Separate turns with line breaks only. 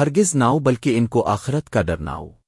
ہرگز ناؤ بلکہ ان کو آخرت کا ڈر نہ ہو۔